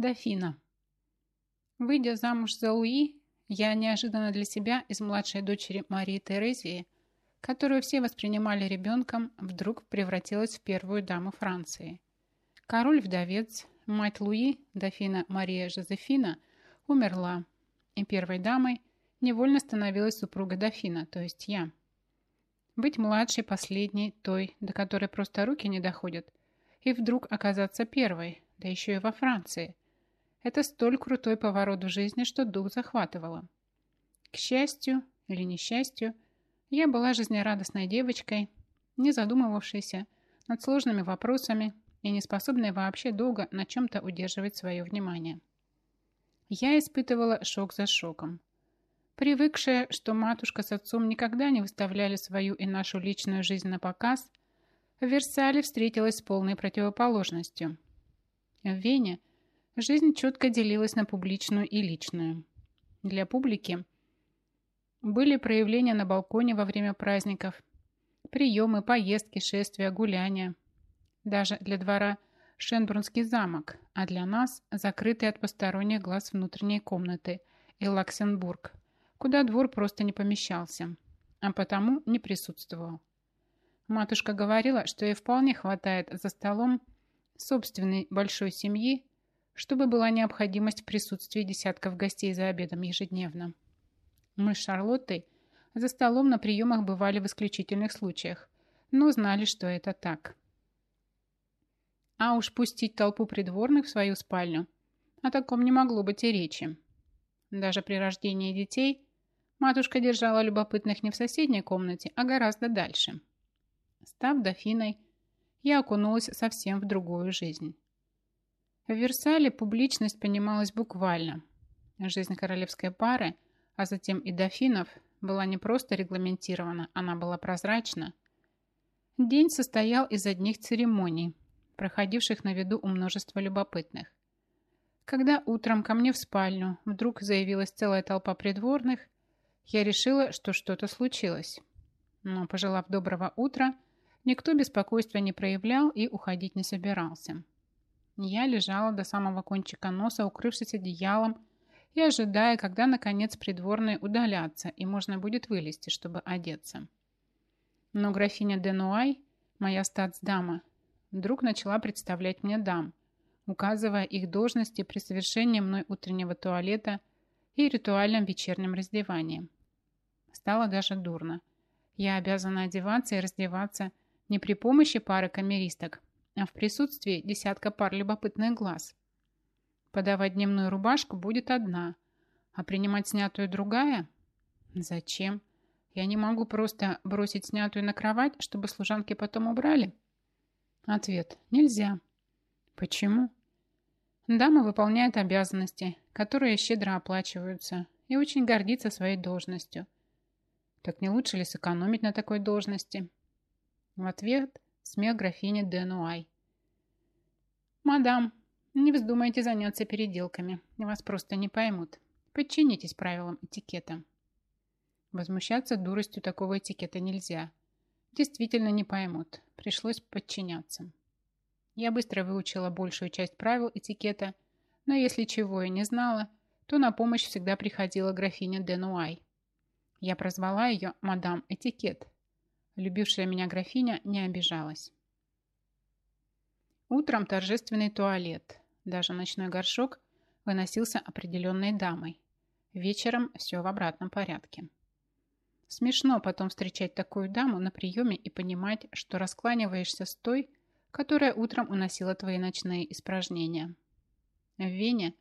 Дофина. Выйдя замуж за Луи, я неожиданно для себя из младшей дочери Марии Терезии, которую все воспринимали ребенком, вдруг превратилась в первую даму Франции. Король-вдовец, мать Луи, дофина Мария Жозефина, умерла, и первой дамой невольно становилась супруга дофина, то есть я. Быть младшей, последней, той, до которой просто руки не доходят, и вдруг оказаться первой, да еще и во Франции. Это столь крутой поворот в жизни, что дух захватывало. К счастью или несчастью, я была жизнерадостной девочкой, не задумывавшейся над сложными вопросами и не способной вообще долго на чем-то удерживать свое внимание. Я испытывала шок за шоком. Привыкшая, что матушка с отцом никогда не выставляли свою и нашу личную жизнь на показ, в Версале встретилась с полной противоположностью. В Вене жизнь четко делилась на публичную и личную. Для публики были проявления на балконе во время праздников, приемы, поездки, шествия, гуляния. Даже для двора Шенбрунский замок, а для нас закрытые от посторонних глаз внутренние комнаты и Лаксенбург, куда двор просто не помещался, а потому не присутствовал. Матушка говорила, что ей вполне хватает за столом собственной большой семьи, чтобы была необходимость в присутствии десятков гостей за обедом ежедневно. Мы с Шарлоттой за столом на приемах бывали в исключительных случаях, но знали, что это так. А уж пустить толпу придворных в свою спальню о таком не могло быть и речи. Даже при рождении детей матушка держала любопытных не в соседней комнате, а гораздо дальше – Став дофиной, я окунулась совсем в другую жизнь. В Версале публичность понималась буквально. Жизнь королевской пары, а затем и дофинов, была не просто регламентирована, она была прозрачна. День состоял из одних церемоний, проходивших на виду у множества любопытных. Когда утром ко мне в спальню вдруг заявилась целая толпа придворных, я решила, что что-то случилось. Но, пожелав доброго утра, Никто беспокойства не проявлял и уходить не собирался. Я лежала до самого кончика носа, укрывшись одеялом, и ожидая, когда, наконец, придворные удалятся, и можно будет вылезти, чтобы одеться. Но графиня Денуай, моя статсдама, вдруг начала представлять мне дам, указывая их должности при совершении мной утреннего туалета и ритуальном вечернем раздевании. Стало даже дурно. Я обязана одеваться и раздеваться не при помощи пары камеристок, а в присутствии десятка пар любопытных глаз. Подавать дневную рубашку будет одна, а принимать снятую другая? Зачем? Я не могу просто бросить снятую на кровать, чтобы служанки потом убрали? Ответ. Нельзя. Почему? Дама выполняет обязанности, которые щедро оплачиваются, и очень гордится своей должностью. Так не лучше ли сэкономить на такой должности? В ответ смех графини Денуай. «Мадам, не вздумайте заняться переделками. Вас просто не поймут. Подчинитесь правилам этикета». Возмущаться дуростью такого этикета нельзя. Действительно не поймут. Пришлось подчиняться. Я быстро выучила большую часть правил этикета, но если чего я не знала, то на помощь всегда приходила графиня Денуай. Я прозвала ее «Мадам Этикет», Любившая меня графиня не обижалась. Утром торжественный туалет. Даже ночной горшок выносился определенной дамой. Вечером все в обратном порядке. Смешно потом встречать такую даму на приеме и понимать, что раскланиваешься с той, которая утром уносила твои ночные испражнения. В Вене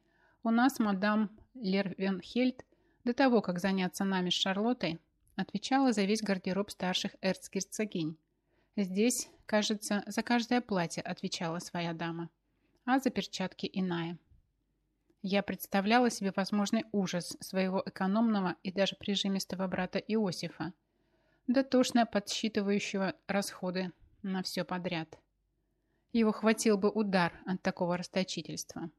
у нас мадам Лервенхельд до того, как заняться нами с Шарлоттой, отвечала за весь гардероб старших эрцгерцогинь. Здесь, кажется, за каждое платье отвечала своя дама, а за перчатки иная. Я представляла себе возможный ужас своего экономного и даже прижимистого брата Иосифа, дотошно подсчитывающего расходы на все подряд. Его хватил бы удар от такого расточительства.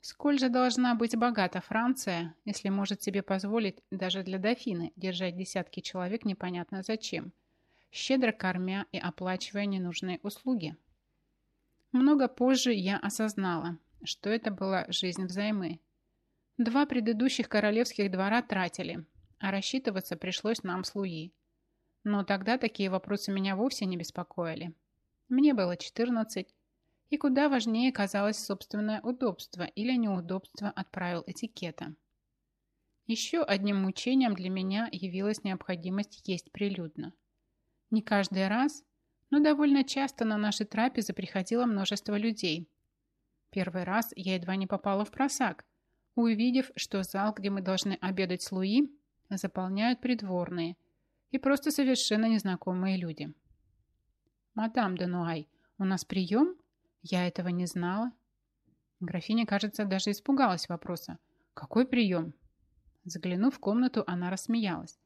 Сколь же должна быть богата Франция, если может себе позволить даже для дофины держать десятки человек непонятно зачем, щедро кормя и оплачивая ненужные услуги? Много позже я осознала, что это была жизнь взаймы. Два предыдущих королевских двора тратили, а рассчитываться пришлось нам с Луи. Но тогда такие вопросы меня вовсе не беспокоили. Мне было 14, и куда важнее казалось собственное удобство или неудобство от правил этикета. Еще одним мучением для меня явилась необходимость есть прилюдно. Не каждый раз, но довольно часто на наши трапезы приходило множество людей. Первый раз я едва не попала в просак, увидев, что зал, где мы должны обедать с Луи, заполняют придворные и просто совершенно незнакомые люди. «Мадам де Нуай, у нас прием? Я этого не знала». Графиня, кажется, даже испугалась вопроса. «Какой прием?» Заглянув в комнату, она рассмеялась.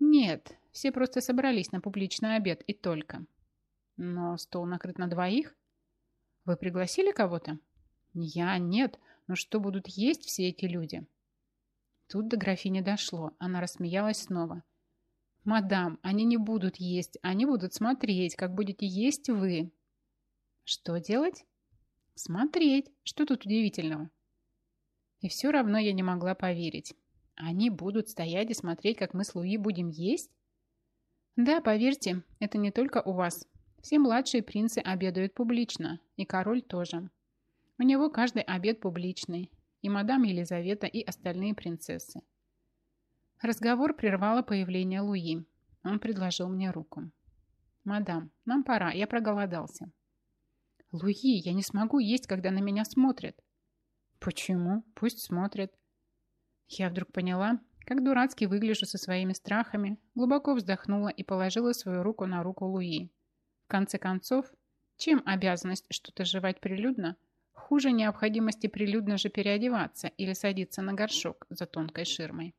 «Нет, все просто собрались на публичный обед и только». «Но стол накрыт на двоих?» «Вы пригласили кого-то?» «Я нет, но что будут есть все эти люди?» Тут до графини дошло. Она рассмеялась снова. «Мадам, они не будут есть, они будут смотреть, как будете есть вы». «Что делать?» «Смотреть. Что тут удивительного?» И все равно я не могла поверить. Они будут стоять и смотреть, как мы с Луи будем есть? Да, поверьте, это не только у вас. Все младшие принцы обедают публично, и король тоже. У него каждый обед публичный, и мадам Елизавета, и остальные принцессы. Разговор прервало появление Луи. Он предложил мне руку. «Мадам, нам пора, я проголодался». «Луи, я не смогу есть, когда на меня смотрят». «Почему? Пусть смотрят. Я вдруг поняла, как дурацки выгляжу со своими страхами, глубоко вздохнула и положила свою руку на руку Луи. В конце концов, чем обязанность что-то жевать прилюдно, хуже необходимости прилюдно же переодеваться или садиться на горшок за тонкой ширмой.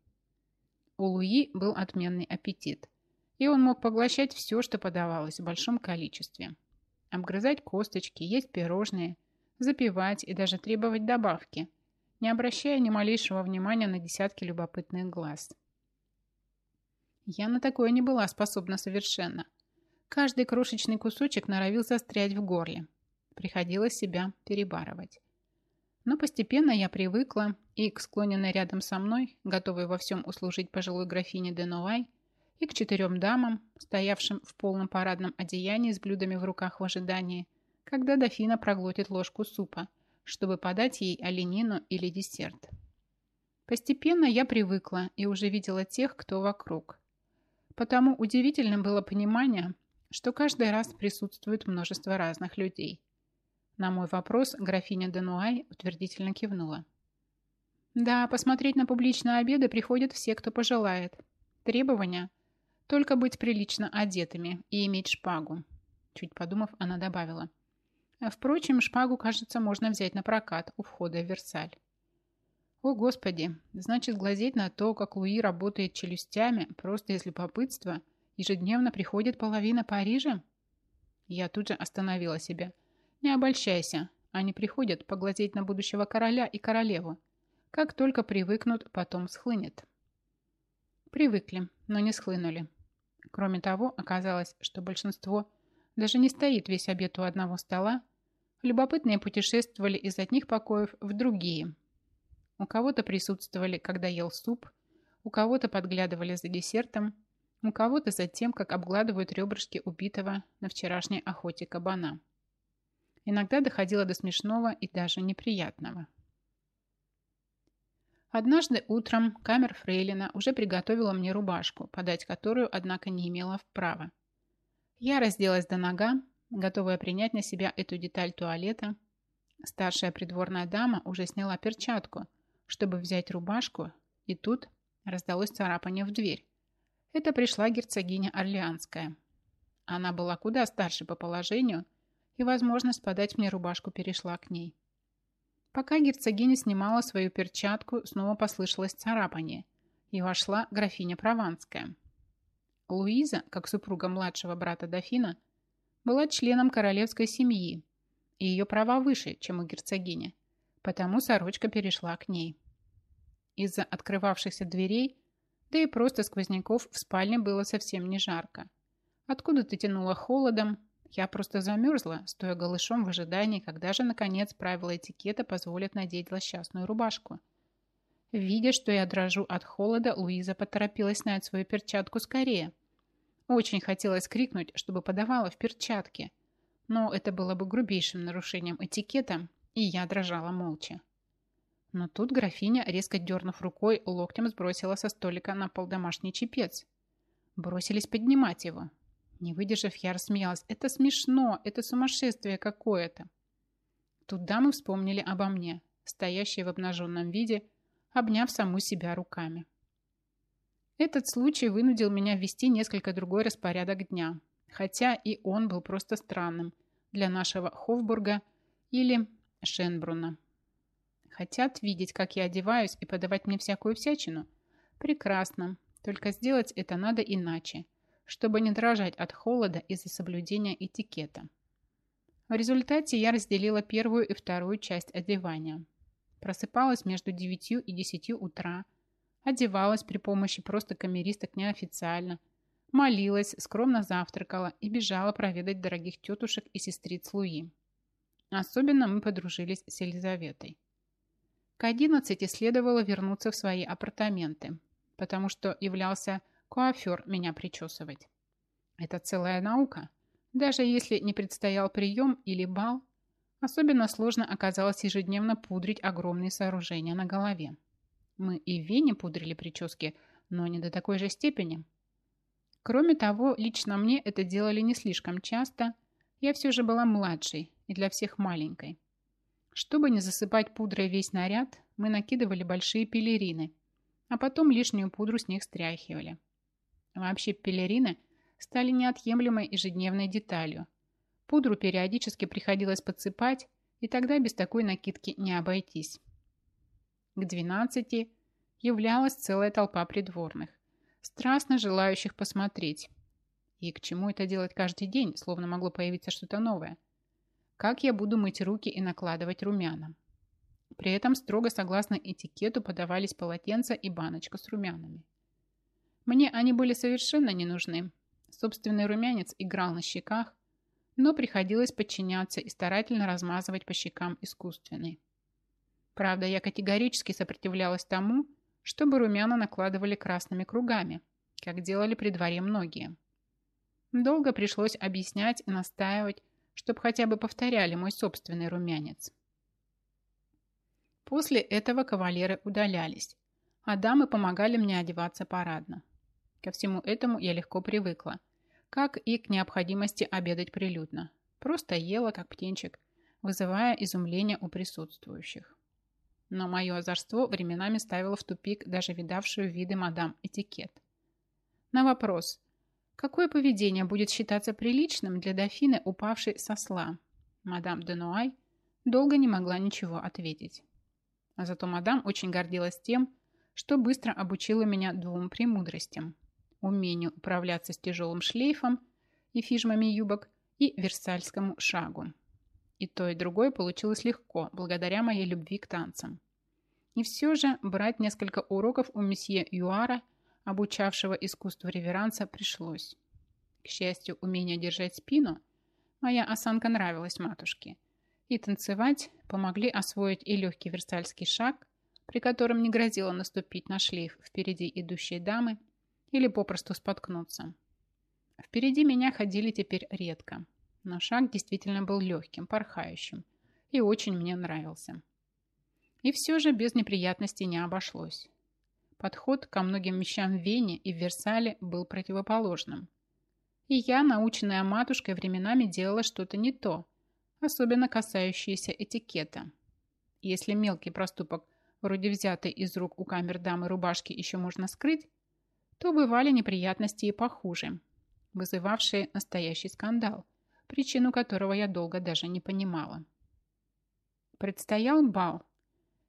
У Луи был отменный аппетит, и он мог поглощать все, что подавалось в большом количестве. Обгрызать косточки, есть пирожные, запивать и даже требовать добавки – не обращая ни малейшего внимания на десятки любопытных глаз. Я на такое не была способна совершенно. Каждый крошечный кусочек норовил застрять в горле. Приходилось себя перебарывать. Но постепенно я привыкла, и к склоненной рядом со мной, готовой во всем услужить пожилой графине де Новай, и к четырем дамам, стоявшим в полном парадном одеянии с блюдами в руках в ожидании, когда дофина проглотит ложку супа, чтобы подать ей оленину или десерт. Постепенно я привыкла и уже видела тех, кто вокруг. Потому удивительным было понимание, что каждый раз присутствует множество разных людей. На мой вопрос графиня Денуай утвердительно кивнула. Да, посмотреть на публичные обеды приходят все, кто пожелает. Требования – только быть прилично одетыми и иметь шпагу. Чуть подумав, она добавила. А, впрочем, шпагу, кажется, можно взять на прокат у входа в Версаль. О, Господи! Значит, глазеть на то, как Луи работает челюстями, просто из любопытства, ежедневно приходит половина Парижа? Я тут же остановила себя. Не обольщайся. Они приходят поглазеть на будущего короля и королеву. Как только привыкнут, потом схлынет. Привыкли, но не схлынули. Кроме того, оказалось, что большинство даже не стоит весь обед у одного стола, Любопытные путешествовали из одних покоев в другие. У кого-то присутствовали, когда ел суп, у кого-то подглядывали за десертом, у кого-то за тем, как обгладывают ребрышки убитого на вчерашней охоте кабана. Иногда доходило до смешного и даже неприятного. Однажды утром камер Фрейлина уже приготовила мне рубашку, подать которую, однако, не имела права. Я разделась до нога, готовая принять на себя эту деталь туалета. Старшая придворная дама уже сняла перчатку, чтобы взять рубашку, и тут раздалось царапание в дверь. Это пришла герцогиня Орлеанская. Она была куда старше по положению, и возможность подать мне рубашку перешла к ней. Пока герцогиня снимала свою перчатку, снова послышалось царапание, и вошла графиня Прованская. Луиза, как супруга младшего брата дофина, была членом королевской семьи, и ее права выше, чем у герцогини, потому сорочка перешла к ней. Из-за открывавшихся дверей, да и просто сквозняков в спальне было совсем не жарко. Откуда-то тянуло холодом, Я просто замерзла, стоя голышом в ожидании, когда же, наконец, правила этикета позволят надеть злосчастную рубашку. Видя, что я дрожу от холода, Луиза поторопилась снять свою перчатку скорее. Очень хотелось крикнуть, чтобы подавала в перчатке, но это было бы грубейшим нарушением этикета, и я дрожала молча. Но тут графиня, резко дернув рукой, локтем сбросила со столика на пол домашний чепец. Бросились поднимать его. Не выдержав, я рассмеялась. «Это смешно! Это сумасшествие какое-то!» Тут дамы вспомнили обо мне, стоящей в обнаженном виде, обняв саму себя руками. Этот случай вынудил меня ввести несколько другой распорядок дня, хотя и он был просто странным для нашего Хофбурга или Шенбруна. Хотят видеть, как я одеваюсь и подавать мне всякую всячину? Прекрасно. Только сделать это надо иначе, чтобы не дрожать от холода из-за соблюдения этикета. В результате я разделила первую и вторую часть одевания. Просыпалась между 9 и 10 утра, одевалась при помощи просто камеристок неофициально, молилась, скромно завтракала и бежала проведать дорогих тетушек и сестриц Луи. Особенно мы подружились с Елизаветой. К одиннадцати следовало вернуться в свои апартаменты, потому что являлся куафер меня причесывать. Это целая наука. Даже если не предстоял прием или бал, особенно сложно оказалось ежедневно пудрить огромные сооружения на голове. Мы и в Вене пудрили прически, но не до такой же степени. Кроме того, лично мне это делали не слишком часто. Я все же была младшей и для всех маленькой. Чтобы не засыпать пудрой весь наряд, мы накидывали большие пелерины, а потом лишнюю пудру с них стряхивали. Вообще пелерины стали неотъемлемой ежедневной деталью. Пудру периодически приходилось подсыпать, и тогда без такой накидки не обойтись. К 12 являлась целая толпа придворных, страстно желающих посмотреть. И к чему это делать каждый день, словно могло появиться что-то новое – как я буду мыть руки и накладывать румяна. При этом строго согласно этикету подавались полотенца и баночка с румянами. Мне они были совершенно не нужны. Собственный румянец играл на щеках, но приходилось подчиняться и старательно размазывать по щекам искусственный. Правда, я категорически сопротивлялась тому, чтобы румяна накладывали красными кругами, как делали при дворе многие. Долго пришлось объяснять и настаивать, чтобы хотя бы повторяли мой собственный румянец. После этого кавалеры удалялись, а дамы помогали мне одеваться парадно. Ко всему этому я легко привыкла, как и к необходимости обедать прилюдно. Просто ела, как птенчик, вызывая изумление у присутствующих. Но мое озорство временами ставило в тупик даже видавшую виды мадам этикет. На вопрос, Какое поведение будет считаться приличным для дофины, упавшей со сла? Мадам де Нуай долго не могла ничего ответить. А зато мадам очень гордилась тем, что быстро обучила меня двум премудростям. Умению управляться с тяжелым шлейфом и фижмами юбок и версальскому шагу. И то, и другое получилось легко, благодаря моей любви к танцам. И все же брать несколько уроков у месье Юара – обучавшего искусству реверанса, пришлось. К счастью, умение держать спину, моя осанка нравилась матушке, и танцевать помогли освоить и легкий версальский шаг, при котором не грозило наступить на шлейф впереди идущей дамы или попросту споткнуться. Впереди меня ходили теперь редко, но шаг действительно был легким, порхающим и очень мне нравился. И все же без неприятностей не обошлось. Подход ко многим вещам в Вене и в Версале был противоположным. И я, наученная матушкой, временами делала что-то не то, особенно касающееся этикета. Если мелкий проступок, вроде взятой из рук у камер дамы рубашки, еще можно скрыть, то бывали неприятности и похуже, вызывавшие настоящий скандал, причину которого я долго даже не понимала. Предстоял бал,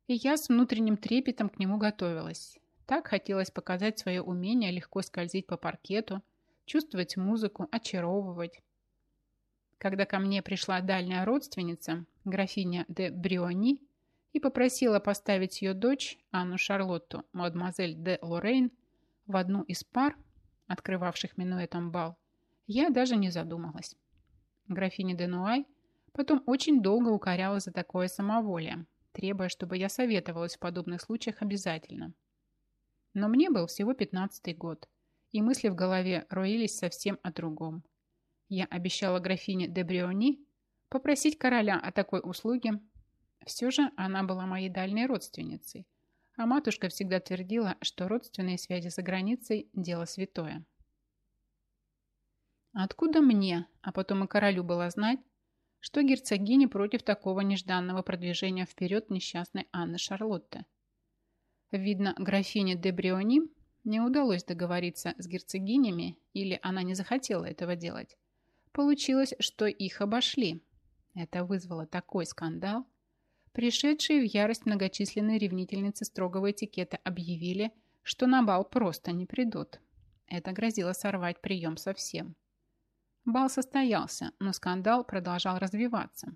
и я с внутренним трепетом к нему готовилась. Так хотелось показать свое умение легко скользить по паркету, чувствовать музыку, очаровывать. Когда ко мне пришла дальняя родственница, графиня де Бриони, и попросила поставить ее дочь, Анну Шарлотту, мадемуазель де Лорейн, в одну из пар, открывавших минуэтом бал, я даже не задумалась. Графиня де Нуай потом очень долго укоряла за такое самоволие, требуя, чтобы я советовалась в подобных случаях обязательно. Но мне был всего пятнадцатый год, и мысли в голове роились совсем о другом. Я обещала графине де Бриони попросить короля о такой услуге. Все же она была моей дальней родственницей, а матушка всегда твердила, что родственные связи за границей – дело святое. Откуда мне, а потом и королю было знать, что герцогиня против такого нежданного продвижения вперед несчастной Анны Шарлотты? Видно, графине де Бриони не удалось договориться с герцогинями, или она не захотела этого делать. Получилось, что их обошли. Это вызвало такой скандал. Пришедшие в ярость многочисленные ревнительницы строгого этикета объявили, что на бал просто не придут. Это грозило сорвать прием совсем. Бал состоялся, но скандал продолжал развиваться.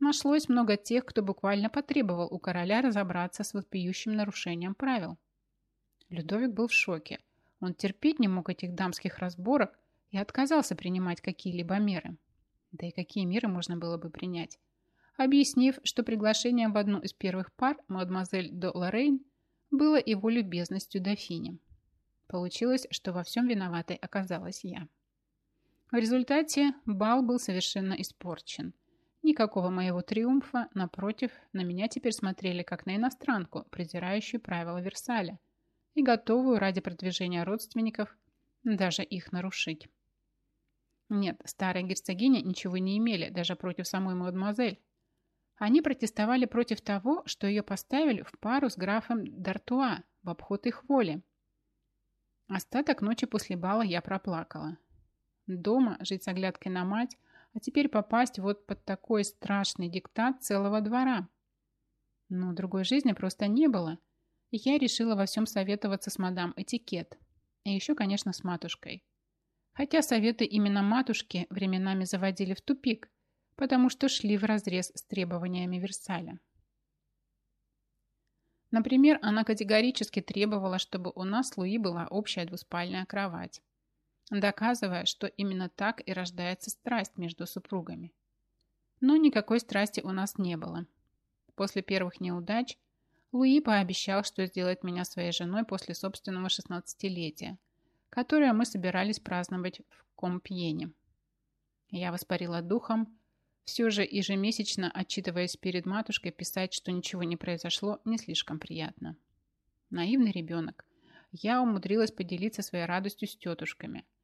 Нашлось много тех, кто буквально потребовал у короля разобраться с вопиющим нарушением правил. Людовик был в шоке. Он терпеть не мог этих дамских разборок и отказался принимать какие-либо меры. Да и какие меры можно было бы принять? Объяснив, что приглашение в одну из первых пар мадемуазель де Лоррейн было его любезностью дофине. Получилось, что во всем виноватой оказалась я. В результате бал был совершенно испорчен. Никакого моего триумфа, напротив, на меня теперь смотрели как на иностранку, презирающую правила Версаля и готовую ради продвижения родственников даже их нарушить. Нет, старая герцогиня ничего не имели даже против самой мадемуазель. Они протестовали против того, что ее поставили в пару с графом Д'Артуа в обход их воли. Остаток ночи после бала я проплакала. Дома жить с оглядкой на мать, а теперь попасть вот под такой страшный диктат целого двора. Но другой жизни просто не было. И я решила во всем советоваться с мадам Этикет. И еще, конечно, с матушкой. Хотя советы именно матушки временами заводили в тупик, потому что шли вразрез с требованиями Версаля. Например, она категорически требовала, чтобы у нас с Луи была общая двуспальная кровать доказывая, что именно так и рождается страсть между супругами. Но никакой страсти у нас не было. После первых неудач Луи пообещал, что сделает меня своей женой после собственного шестнадцатилетия, которое мы собирались праздновать в Компьене. Я воспарила духом, все же ежемесячно, отчитываясь перед матушкой, писать, что ничего не произошло, не слишком приятно. Наивный ребенок. Я умудрилась поделиться своей радостью с тетушками –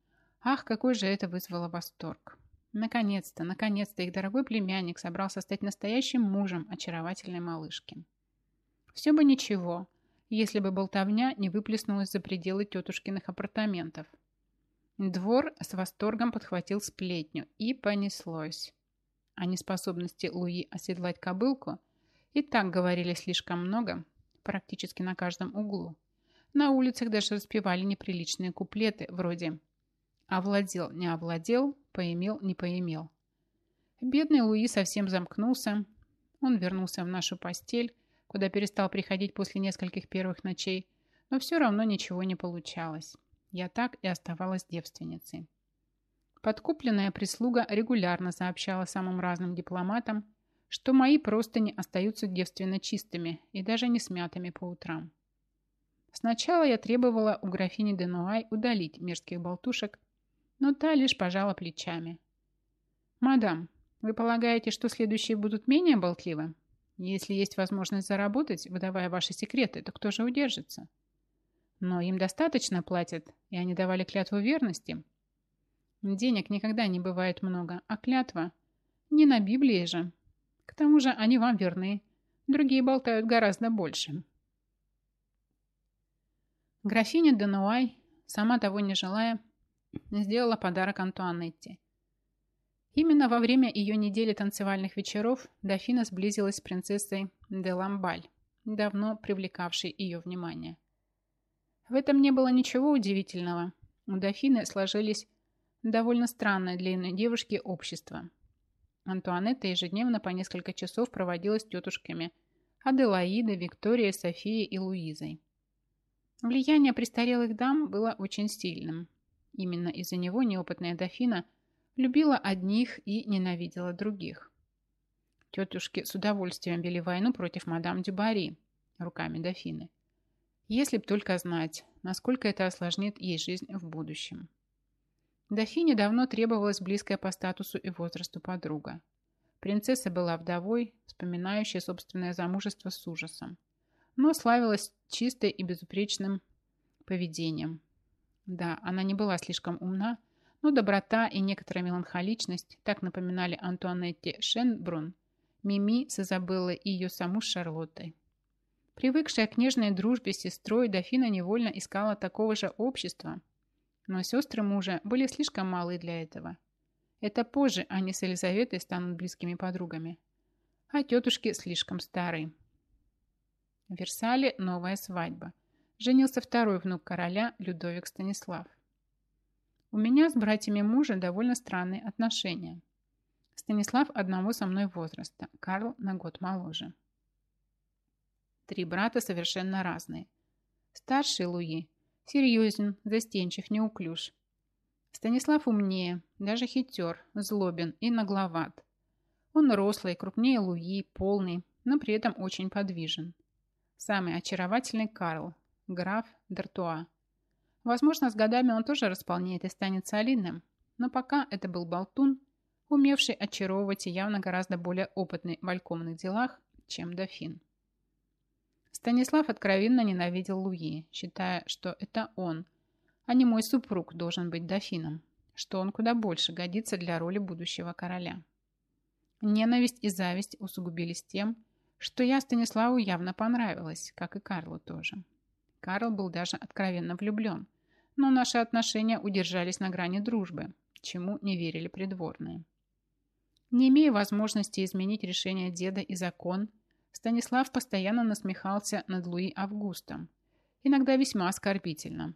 Ах, какой же это вызвало восторг! Наконец-то, наконец-то их дорогой племянник собрался стать настоящим мужем очаровательной малышки. Все бы ничего, если бы болтовня не выплеснулась за пределы тетушкиных апартаментов. Двор с восторгом подхватил сплетню, и понеслось. О неспособности Луи оседлать кобылку и так говорили слишком много, практически на каждом углу. На улицах даже распевали неприличные куплеты, вроде Овладел, не овладел, поимел, не поимел. Бедный Луи совсем замкнулся. Он вернулся в нашу постель, куда перестал приходить после нескольких первых ночей, но все равно ничего не получалось. Я так и оставалась девственницей. Подкупленная прислуга регулярно сообщала самым разным дипломатам, что мои простыни остаются девственно чистыми и даже не смятыми по утрам. Сначала я требовала у графини Денуай удалить мерзких болтушек, но та лишь пожала плечами. «Мадам, вы полагаете, что следующие будут менее болтливы? Если есть возможность заработать, выдавая ваши секреты, то кто же удержится?» «Но им достаточно платят, и они давали клятву верности». «Денег никогда не бывает много, а клятва не на Библии же. К тому же они вам верны, другие болтают гораздо больше». Графиня Денуай, сама того не желая, сделала подарок Антуанетте. Именно во время ее недели танцевальных вечеров дофина сблизилась с принцессой де Ламбаль, давно привлекавшей ее внимание. В этом не было ничего удивительного. У дофины сложились довольно странное для иной девушки общество. Антуанетта ежедневно по несколько часов проводила с тетушками Аделаидой, Викторией, Софией и Луизой. Влияние престарелых дам было очень сильным, Именно из-за него неопытная дофина Любила одних и ненавидела других. Тетушки с удовольствием вели войну против мадам Дюбари руками дофины. Если б только знать, насколько это осложнит ей жизнь в будущем. Дофине давно требовалась близкая по статусу и возрасту подруга. Принцесса была вдовой, вспоминающая собственное замужество с ужасом, но славилась чистой и безупречным поведением. Да, она не была слишком умна, но доброта и некоторая меланхоличность так напоминали Антуанетте Шенбрун, Мими с Изабеллой и ее саму Шарлоттой. Привыкшая к нежной дружбе с сестрой, дофина невольно искала такого же общества, но сестры мужа были слишком малы для этого. Это позже они с Елизаветой станут близкими подругами, а тетушки слишком старые. В Версале новая свадьба. Женился второй внук короля Людовик Станислав. У меня с братьями мужа довольно странные отношения. Станислав одного со мной возраста, Карл на год моложе. Три брата совершенно разные. Старший Луи серьезен, застенчив, неуклюж. Станислав умнее, даже хитер, злобен и нагловат. Он рослый, крупнее Луи, полный, но при этом очень подвижен. Самый очаровательный Карл, граф Д'Артуа. Возможно, с годами он тоже располнеет и станет солидным, но пока это был болтун, умевший очаровывать и явно гораздо более опытный в валькомных делах, чем дофин. Станислав откровенно ненавидел Луи, считая, что это он, а не мой супруг должен быть дофином, что он куда больше годится для роли будущего короля. Ненависть и зависть усугубились тем, что я Станиславу явно понравилась, как и Карлу тоже. Карл был даже откровенно влюблен, но наши отношения удержались на грани дружбы, чему не верили придворные. Не имея возможности изменить решение деда и закон, Станислав постоянно насмехался над Луи Августом, иногда весьма оскорбительно,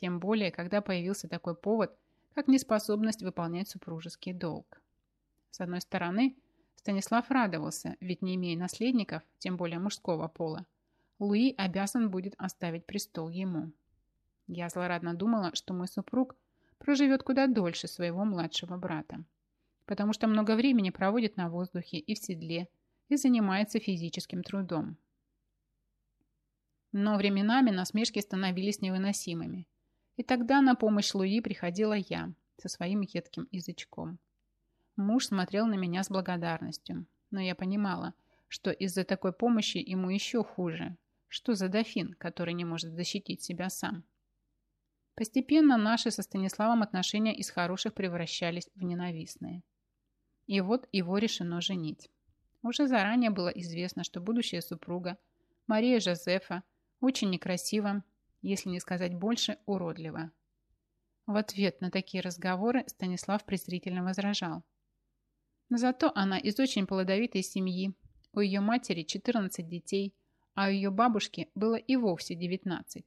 тем более, когда появился такой повод, как неспособность выполнять супружеский долг. С одной стороны, Станислав радовался, ведь не имея наследников, тем более мужского пола, Луи обязан будет оставить престол ему. Я злорадно думала, что мой супруг проживет куда дольше своего младшего брата, потому что много времени проводит на воздухе и в седле, и занимается физическим трудом. Но временами насмешки становились невыносимыми, и тогда на помощь Луи приходила я со своим едким язычком. Муж смотрел на меня с благодарностью, но я понимала, что из-за такой помощи ему еще хуже. Что за дофин, который не может защитить себя сам? Постепенно наши со Станиславом отношения из хороших превращались в ненавистные. И вот его решено женить. Уже заранее было известно, что будущая супруга Мария Жозефа очень некрасива, если не сказать больше, уродлива. В ответ на такие разговоры Станислав презрительно возражал. Зато она из очень плодовитой семьи, у ее матери 14 детей, а у ее бабушки было и вовсе 19.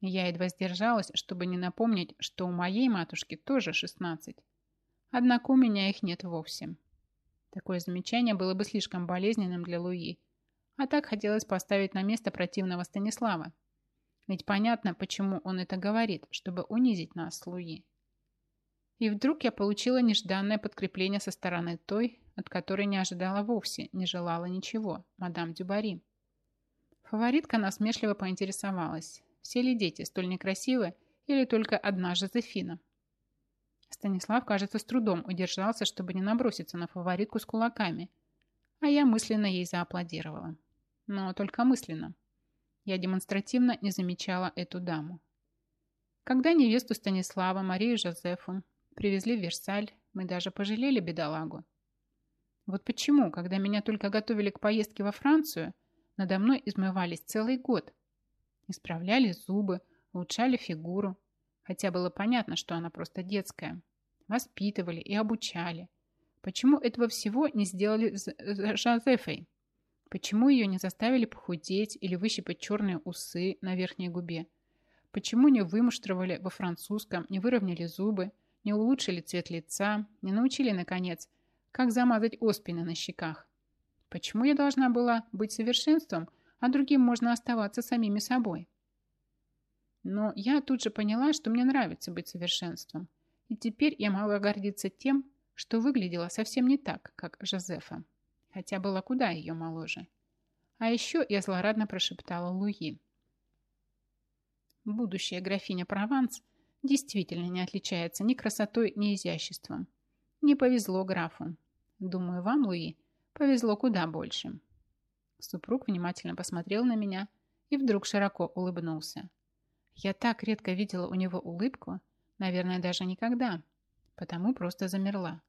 Я едва сдержалась, чтобы не напомнить, что у моей матушки тоже 16. Однако у меня их нет вовсе. Такое замечание было бы слишком болезненным для Луи. А так хотелось поставить на место противного Станислава, ведь понятно, почему он это говорит, чтобы унизить нас Луи. И вдруг я получила нежданное подкрепление со стороны той, от которой не ожидала вовсе, не желала ничего, мадам Дюбари. Фаворитка насмешливо поинтересовалась, все ли дети столь некрасивы или только одна Жозефина. Станислав, кажется, с трудом удержался, чтобы не наброситься на фаворитку с кулаками, а я мысленно ей зааплодировала. Но только мысленно. Я демонстративно не замечала эту даму. Когда невесту Станислава, Марию Жозефу, привезли в Версаль, мы даже пожалели бедолагу. Вот почему, когда меня только готовили к поездке во Францию, надо мной измывались целый год. Исправляли зубы, улучшали фигуру, хотя было понятно, что она просто детская. Воспитывали и обучали. Почему этого всего не сделали с Жозефой? Почему ее не заставили похудеть или выщипать черные усы на верхней губе? Почему не вымуштровали во французском, не выровняли зубы, не улучшили цвет лица, не научили, наконец, как замазать оспины на щеках? Почему я должна была быть совершенством, а другим можно оставаться самими собой? Но я тут же поняла, что мне нравится быть совершенством. И теперь я могла гордиться тем, что выглядела совсем не так, как Жозефа, хотя была куда ее моложе. А еще я злорадно прошептала Луи. Будущая графиня Прованс действительно не отличается ни красотой, ни изяществом. Не повезло графу. Думаю, вам, Луи, повезло куда больше. Супруг внимательно посмотрел на меня и вдруг широко улыбнулся. Я так редко видела у него улыбку, наверное, даже никогда, потому просто замерла.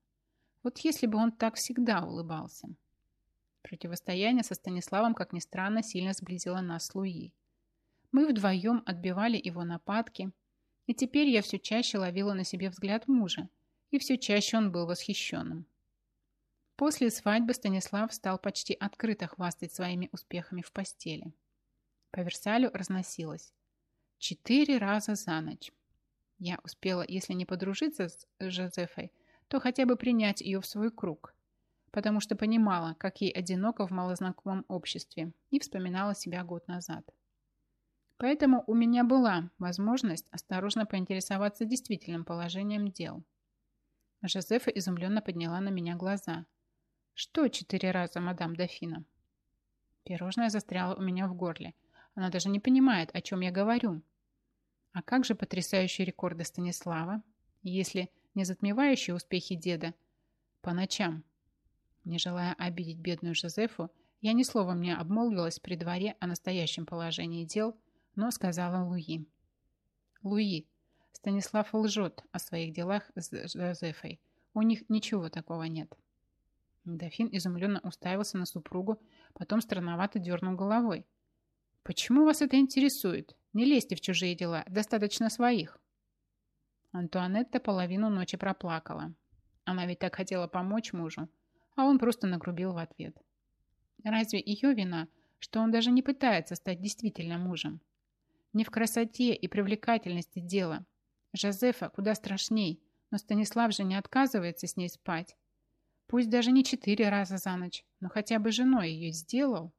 Вот если бы он так всегда улыбался. Противостояние со Станиславом, как ни странно, сильно сблизило нас с Луи. Мы вдвоем отбивали его нападки, и теперь я все чаще ловила на себе взгляд мужа, и все чаще он был восхищенным. После свадьбы Станислав стал почти открыто хвастать своими успехами в постели. По Версалю разносилось. Четыре раза за ночь. Я успела, если не подружиться с Жозефой, то хотя бы принять ее в свой круг, потому что понимала, как ей одиноко в малознакомом обществе, и вспоминала себя год назад. Поэтому у меня была возможность осторожно поинтересоваться действительным положением дел. Жозефа изумленно подняла на меня глаза. «Что четыре раза, мадам Дофина?» Пирожное застряло у меня в горле. Она даже не понимает, о чем я говорю. А как же потрясающие рекорды Станислава, если не затмевающие успехи деда по ночам? Не желая обидеть бедную Жозефу, я ни словом не обмолвилась при дворе о настоящем положении дел, но сказала Луи. «Луи, Станислав лжет о своих делах с Жозефой. У них ничего такого нет». Дофин изумленно уставился на супругу, потом странновато дернул головой. «Почему вас это интересует? Не лезьте в чужие дела, достаточно своих». Антуанетта половину ночи проплакала. Она ведь так хотела помочь мужу, а он просто нагрубил в ответ. Разве ее вина, что он даже не пытается стать действительно мужем? Не в красоте и привлекательности дело. Жозефа куда страшней, но Станислав же не отказывается с ней спать. Пусть даже не четыре раза за ночь, но хотя бы женой ее сделал.